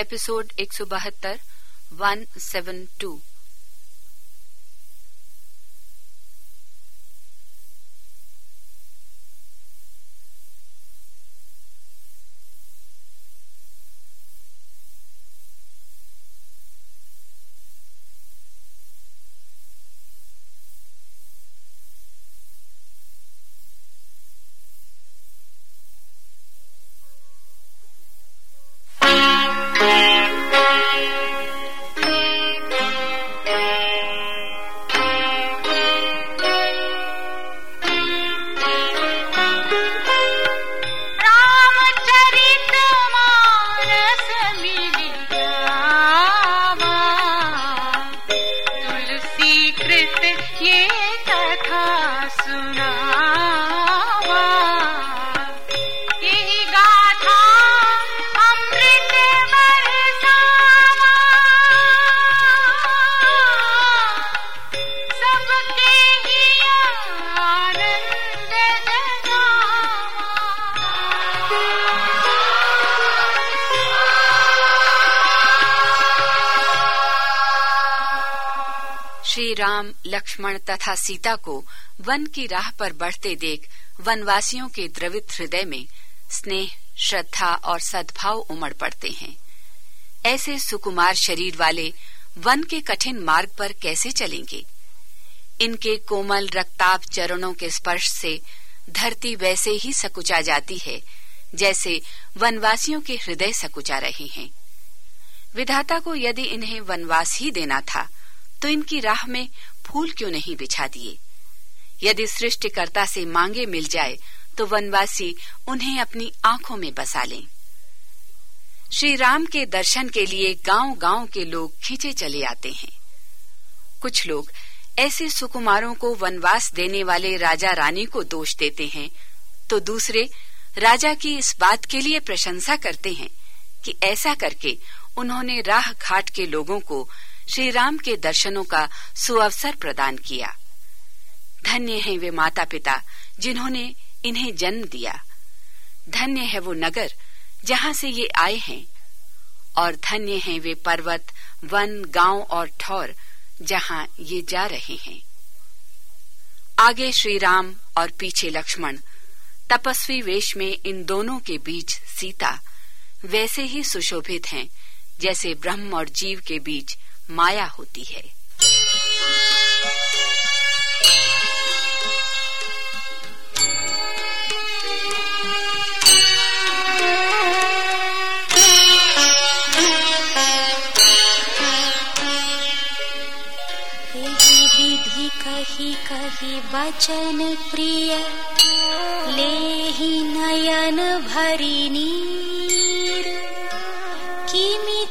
Episode एक सौ बहत्तर one seven two Shri Ram Lakshman तथा सीता को वन की राह पर बढ़ते देख वनवासियों के द्रवित हृदय में स्नेह, श्रद्धा और सद्भाव उमड़ पड़ते हैं। ऐसे सुकुमार शरीर वाले वन के कठिन मार्ग पर कैसे चलेंगे? इनके कोमल रक्ताप चरणों के स्पर्श से धरती वैसे ही सकुचा जाती है, जैसे वनवासियों के हृदय सकुचा रहे हैं। विधाता को यदि इन्हें वनवास ही देना था तो इनकी राह में फूल क्यों नहीं बिछा दिए? यदि सृष्टिकर्ता से मांगे मिल जाए तो वनवासी उन्हें अपनी आँखों में बसा लें। श्री राम के दर्शन के लिए गाँव गाँव के लोग खींचे चले आते हैं। कुछ लोग ऐसे सुकुमारों को वनवास देने वाले राजा रानी को दोष देते हैं तो दूसरे राजा की इस बात के लिए प्रशंसा करते हैं कि ऐसा करके उन्होंने राह घाट के लोगों को श्री राम के दर्शनों का सुअवसर प्रदान किया। धन्य है वे माता पिता जिन्होंने इन्हें जन्म दिया। धन्य है वो नगर जहाँ से ये आए हैं। और धन्य है वे पर्वत, वन, गाँव और ठौर जहाँ ये जा रहे हैं। आगे श्री राम और पीछे लक्ष्मण, तपस्वी वेश में इन दोनों के बीच सीता वैसे ही सुशोभित हैं जैसे ब्रह्म और जीव के बीच माया होती है। विधि कही कही बचन प्रिय ही नयन भरी नीर किमी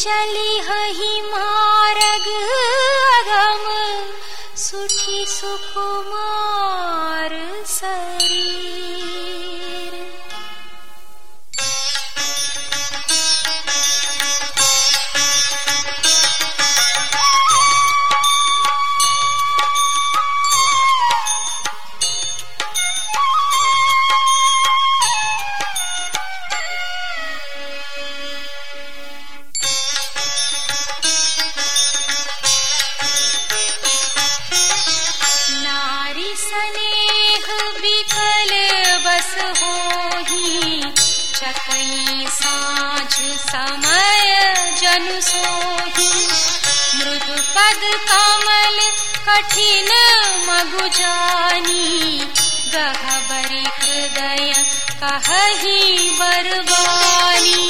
चली हही चकई साँझ समय जन सोही। मृदु पद कमल कठिन मगु जानी। गहबरी हृदय कही बरबानी।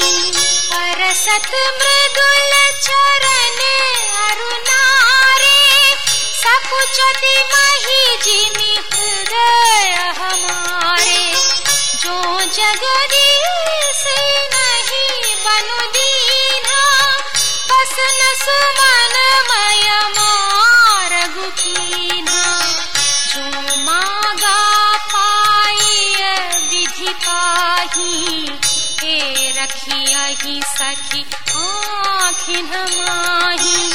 परसत मृदुल रखिया सखी आखिन माही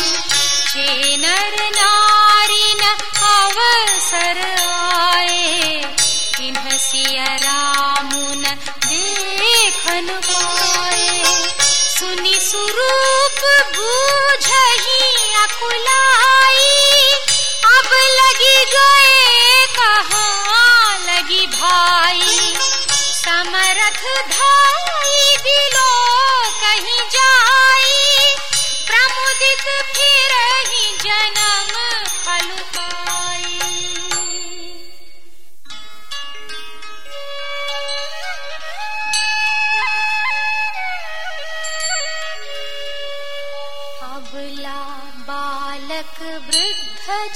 जे नर नारी न अवसर आए। इन्ह सिया रामुन देखन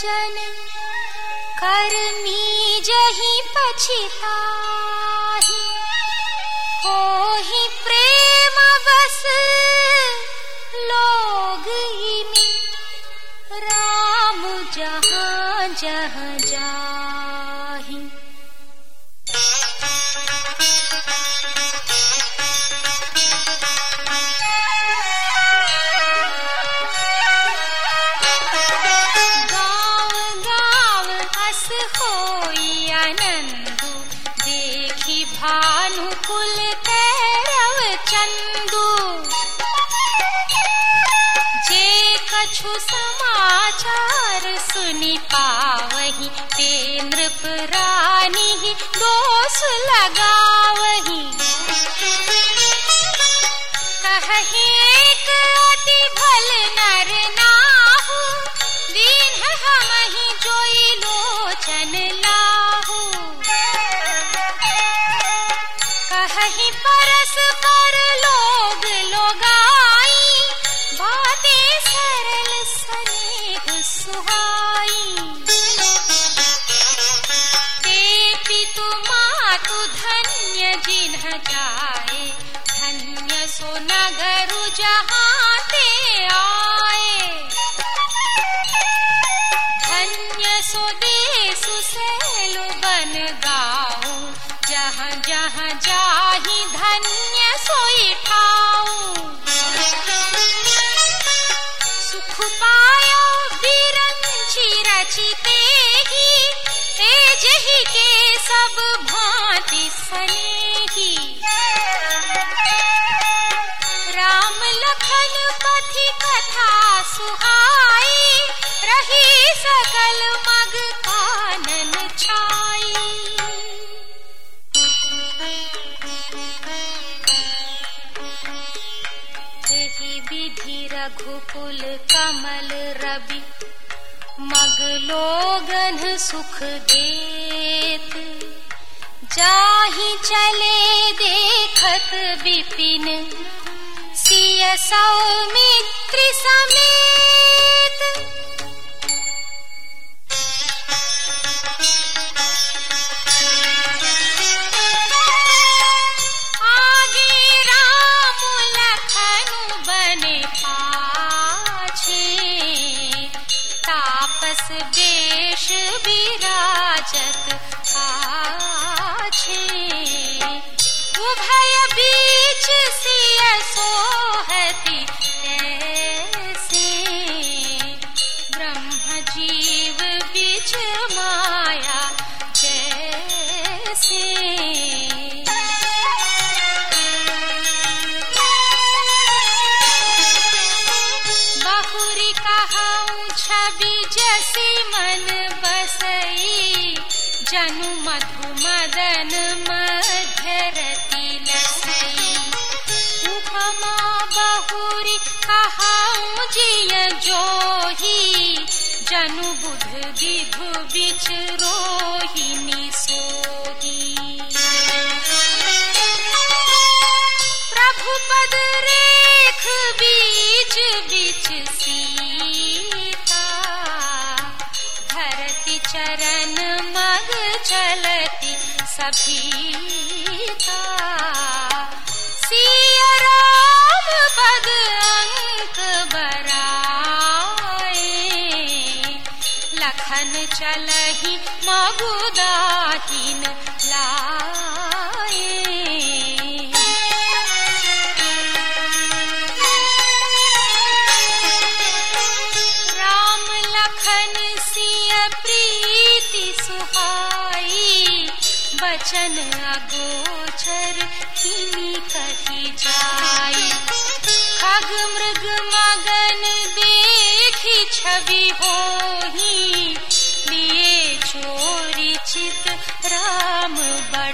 जन हो ही प्रेम बस कछु समाचार सुनि पावही ते नृप रानी दोष लगावही। कहीं एक अति भल नर नाहु दीन हम ही जोई मातु धन्य जिन्ह जाए धन्य सो नगरु जहाँ ते आए सकल मग कानन एहि विधि रघुकुल कमल रवि मग लोगन सुख देत। जाहि चले देखत विपिन सिय सौमित्र समेत उभय बीच सिय सोहति ऐसे ब्रह्म जीव बीच माया जैसे। छवि जसी मन बसई। जनु मधु मदन मध्य कहाऊं जिय जोही, जनु बुध विधु बिच रोहिणी सोही। प्रभु पद रेख बीच बीच सीता, धरती चरण मग चलती सभीता सिया राम पद लखन चलही मगुदाहीन लाए। राम लखन सिय प्रीति सुहाई। बचन अगोचर किनी कही जाई। ग मृग मगन देखि छवि होही। लिए चोरि चित राम बड़